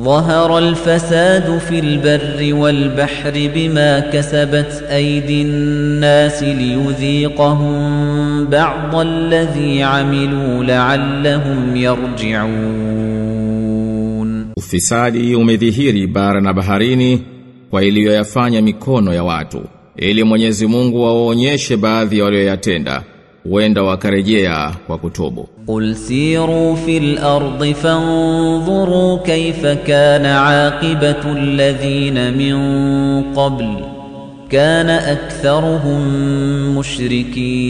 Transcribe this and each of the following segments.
ظهر الفساد في البر والبحر بما كسبت أيدي الناس ليذيقهم بعض الذي عملوا لعلهم يرجعون Ufisadi umedhihiri bara na baharini kwa iliyoyafanya mikono ya watu ili Mwenyezi Mungu waonyeshe baadhi ya walioyatenda huenda wakarejea kwa kutubu. Qul siru fil ardi fanzuru kayfa kana aqibatu alladhina min qabl kana aktharuhum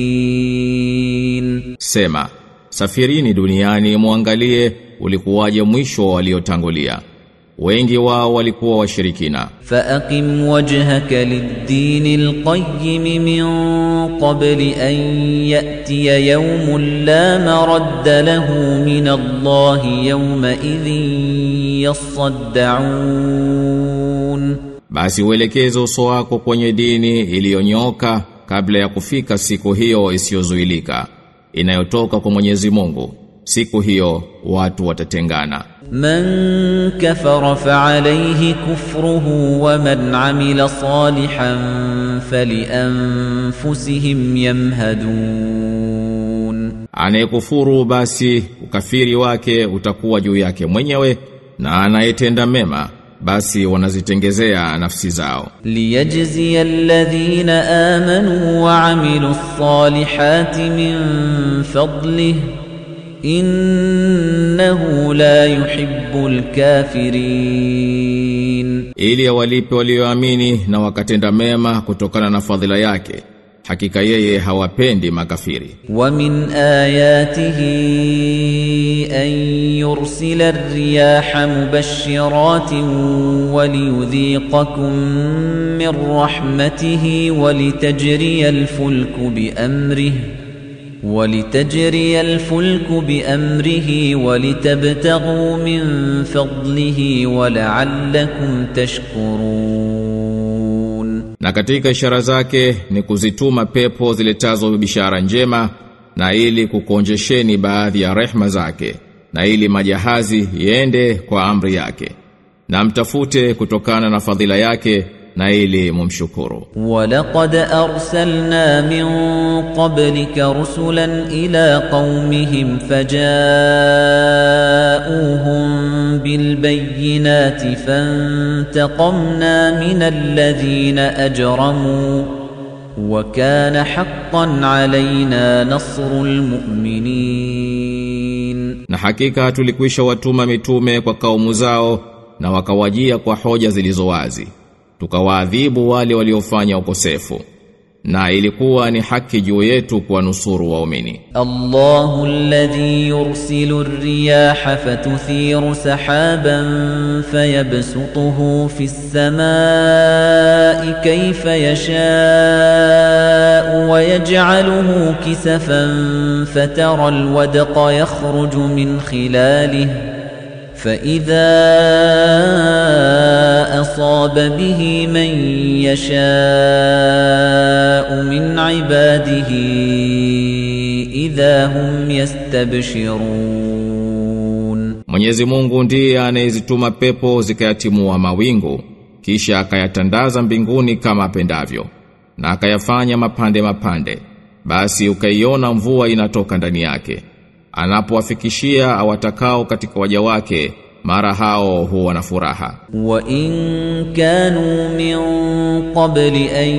mushrikin, sema safirini duniani muangalie ulikuwaje mwisho waliotangulia wengi wao walikuwa washirikina. Faqim wajhaka lid-din al-qayyim min qabli an yati yawmun la maradda lahu min Allah yawma idhin yasaddaun. Basi uelekeze uso wako kwenye dini iliyonyoka kabla ya kufika siku hiyo isiyozuilika inayotoka kwa Mwenyezi Mungu siku hiyo watu watatengana. Man kafara fa alayhi kufruhu wa man amila salihan fali anfusihim yamhadun. Anayekufuru basi ukafiri wake utakuwa juu yake mwenyewe na anayetenda mema basi wanazitengezea nafsi zao. Liyajzi alladhina amanu wa amilus salihati min fadlihi إنه لا يحب الكافرين ili awalipe walioamini na wakatenda mema kutokana na fadhila yake hakika yeye hawapendi makafiri ومن آياته أن يرسل الرياح مبشرات وليذيقكم من رحمته ولتجري الفلك بأمره ولتجري الفلك بأمره ولتبتغوا من فضله ولعلكم تشكرون na katika ishara zake ni kuzituma pepo ziletazo bishara njema na ili kukonjesheni baadhi ya rehma zake na ili majahazi yende kwa amri yake na mtafute kutokana na fadhila yake na ili mumshukuru ولقد أرسلنا من قبلك رسلا إلى قومهم فجاءوهم بالبينات فانتقمنا من الذين أجرموا وكان حقا علينا نصر المؤمنين Na hakika tulikwisha watuma mitume kwa kaumu zao na wakawajia kwa hoja zilizo wazi. Tukawaadhibu wale waliofanya ukosefu. Na ilikuwa ni haki juu yetu kuwanusuru waumini. الله الذي يرسل الرياح فتثير سحابا فيبسطه في السماء كيف يشاء ويجعله كسفا فترى الودق يخرج من خلاله فإذا أصاب به من يشاء من عباده إذا هم يستبشرون Mwenyezi Mungu ndiye anayezituma pepo zikayatimua mawingu kisha akayatandaza mbinguni kama apendavyo na akayafanya mapande mapande basi ukaiona mvua inatoka ndani yake anapowafikishia awatakao katika waja wake mara hao huwa na furaha. Wa in kanu min qabli an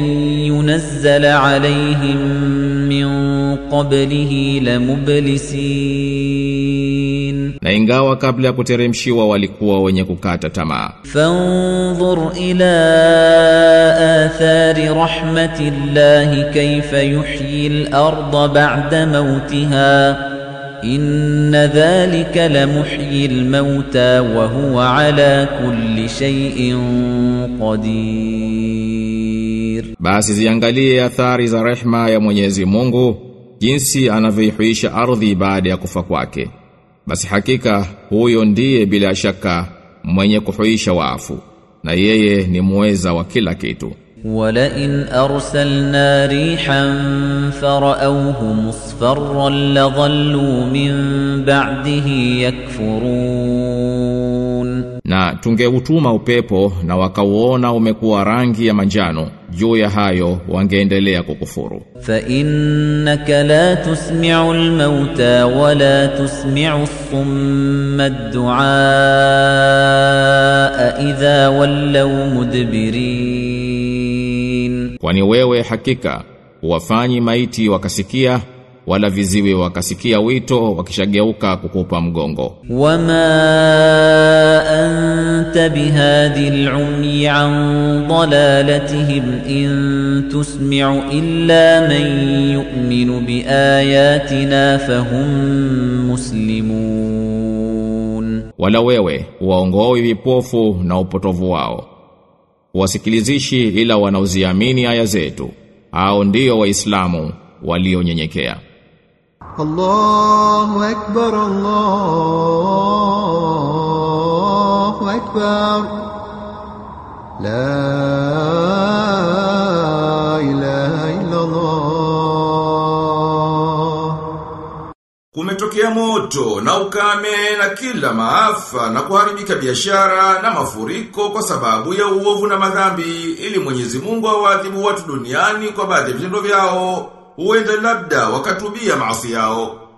yunazzala alaihim min qablihi lamublisin na ingawa kabla ya kuteremshiwa walikuwa wenye kukata tamaa. Fanzur ila athari rahmatillahi kayfa yuhyi al-ardha ba'da mautiha إن ذلك لمحيي الموتى وهو على كل شيء قدير basi ziangalie athari za rehma ya Mwenyezi Mungu jinsi anavyoihuisha ardhi baada ya kufa kwake basi hakika huyo ndiye bila shaka mwenye kuhuisha wafu na yeye ni muweza wa kila kitu ولئن أرسلنا ريحا فرأوه مصفرا لظلوا من بعده يكفرون. Na tungeutuma upepo na wakauona umekuwa rangi ya manjano juu ya hayo wangeendelea kukufuru. فإنك لا تسمع الموتى ولا تسمع الصم الدعاء إذا ولوا مدبرين Kwani wewe hakika huwafanyi maiti wakasikia wala viziwi wakasikia wito wakishageuka kukupa mgongo. Wama anta bihadhi al-umyi an dalalatihim in tusmi'u illa man yu'minu biayatina fahum muslimun, wala wewe waongoe vipofu na upotovu wao wasikilizishi ila wanaoziamini aya zetu. Hao ndio waislamu walionyenyekea. Allahu akbar Allahu akbar. La Kumetokea moto na ukame na kila maafa na kuharibika biashara na mafuriko kwa sababu ya uovu na madhambi ili Mwenyezi Mungu awadhibu watu duniani kwa baadhi ya vitendo vyao huenda labda wakatubia maasi yao.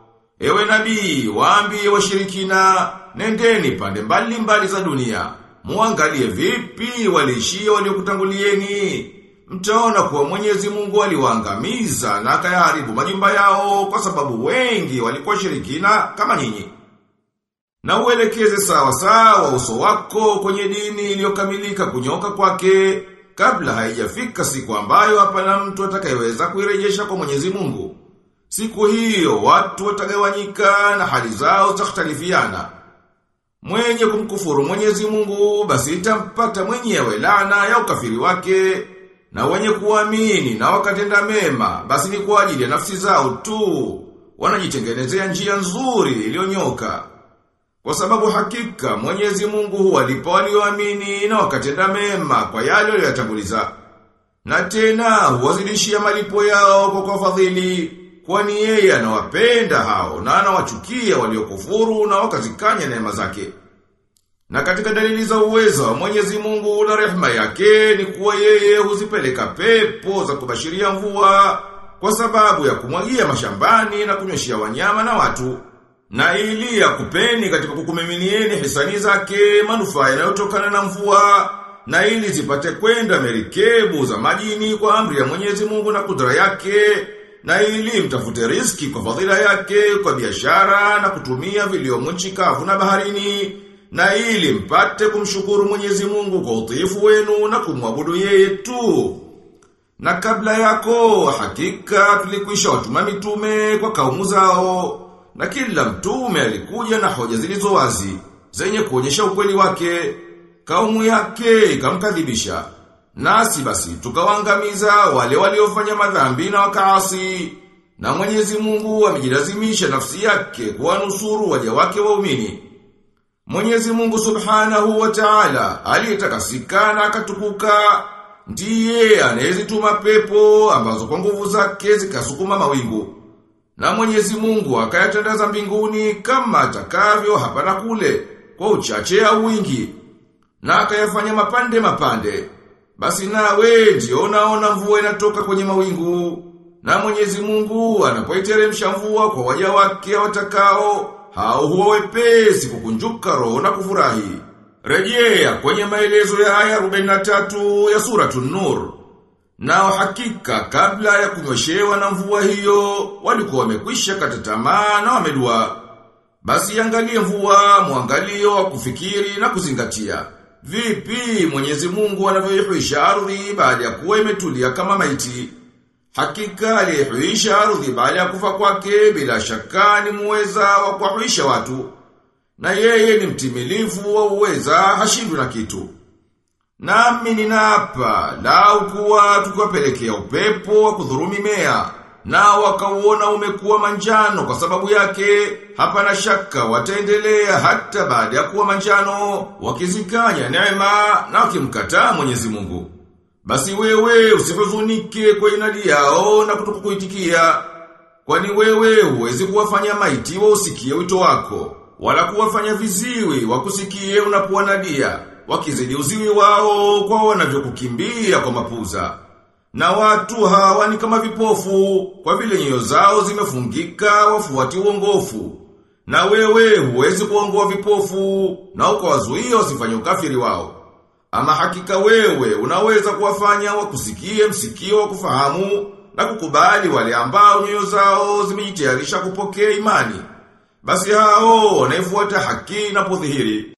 Ewe nabii, waambie washirikina, nendeni pande mbali mbali za dunia. Muangalie vipi waliishia waliokutangulieni. Mtaona kuwa Mwenyezi Mungu aliwaangamiza na akayaharibu majumba yao kwa sababu wengi walikuwa shirikina kama nyinyi. Na uelekeze sawa sawa uso wako kwenye dini iliyokamilika kunyoka kwake kabla haijafika siku ambayo hapana mtu atakayeweza kuirejesha kwa Mwenyezi Mungu. Siku hiyo watu watagawanyika na hali zao zitakhtalifiana. Mwenye kumkufuru Mwenyezi Mungu basi itampata mwenyewe laana ya ukafiri wake na wenye kuamini na wakatenda mema basi ni kwa ajili ya nafsi zao tu. Wanajitengenezea njia nzuri iliyonyoka. Kwa sababu hakika Mwenyezi Mungu huwalipa walioamini na wakatenda mema kwa yale waliyotanguliza Na tena huwazidishia malipo yao kwa fadhili, kwani yeye anawapenda hao na anawachukia waliokufuru na wakazikanya neema zake. Na katika dalili za uwezo wa Mwenyezi Mungu na rehema yake ni kuwa yeye huzipeleka pepo za kubashiria mvua kwa sababu ya kumwagia mashambani na kunyoshia wanyama na watu. Na ili ya kupeni katika kukumiminieni hisani zake manufaa yanayotokana na mvua na ili zipate kwenda merikebu za majini kwa amri ya Mwenyezi Mungu na kudra yake na ili mtafute riski kwa fadhila yake kwa biashara na kutumia viliomo nchi kavu na baharini na ili mpate kumshukuru Mwenyezi Mungu kwa utiifu wenu na kumwabudu yeye tu. Na kabla yako hakika tulikwisha watuma mitume kwa kaumu zao. Na kila mtume alikuja na hoja zilizo wazi zenye kuonyesha ukweli wake. Kaumu yake ikamkadhibisha. Nasi basi tukawaangamiza wale waliofanya madhambi na wakaasi. Na Mwenyezi Mungu amejilazimisha nafsi yake kuwanusuru waja wake waumini Mwenyezi Mungu Subhanahu wa Ta'ala aliyetakasika na akatukuka ndiye anayezituma pepo ambazo kwa nguvu zake zikasukuma mawingu. Na Mwenyezi Mungu akayatandaza mbinguni kama atakavyo hapa na kule kwa uchache au wingi na akayafanya mapande mapande. Basi nawe ndio unaona mvua inatoka kwenye mawingu na Mwenyezi Mungu anapoiteremsha mvua kwa waja wake watakao hao huwa wepesi kukunjuka roho na kufurahi rejea kwenye maelezo ya aya 43 ya suratul nur Nao hakika kabla ya kunyoshewa na mvua hiyo walikuwa wamekwisha kata tamaa na wamedua. Basi angalie mvua mwangalio wa kufikiri na kuzingatia. Vipi Mwenyezi Mungu anavyoihuisha ardhi baada ya kuwa imetulia kama maiti. Hakika aliyehuisha ardhi baada ya kufa kwake bila shaka ni muweza wa kuhuisha watu. Na yeye ni mtimilifu wa uweza hashindwi na kitu. Nami ninaapa, lau kuwa tukapelekea upepo wa kudhuru mimea, na wakauona umekuwa manjano kwa sababu yake, hapana shaka wataendelea hata baada ya kuwa manjano, wakizikanya neema na wakimkataa Mwenyezi Mungu. Basi wewe usihuzunike kwa inadi yao na kutukukuitikia. kwani wewe huwezi kuwafanya maiti wa usikie wito wako. wala kuwafanya viziwi wakusikie unapowanadia, wakizidi uziwi wao kwa wanavyokukimbia kwa mapuza. Na watu hawa ni kama vipofu, kwa vile nyoyo zao zimefungika wafuati uongofu. Na wewe huwezi kuongoa vipofu, na ukawazuia wasifanye ukafiri wao. Ama hakika wewe unaweza kuwafanya wakusikie msikio wa kufahamu na kukubali wale ambao nyoyo zao zimejitayarisha kupokea imani. Basi hao wanaifuata haki inapodhihiri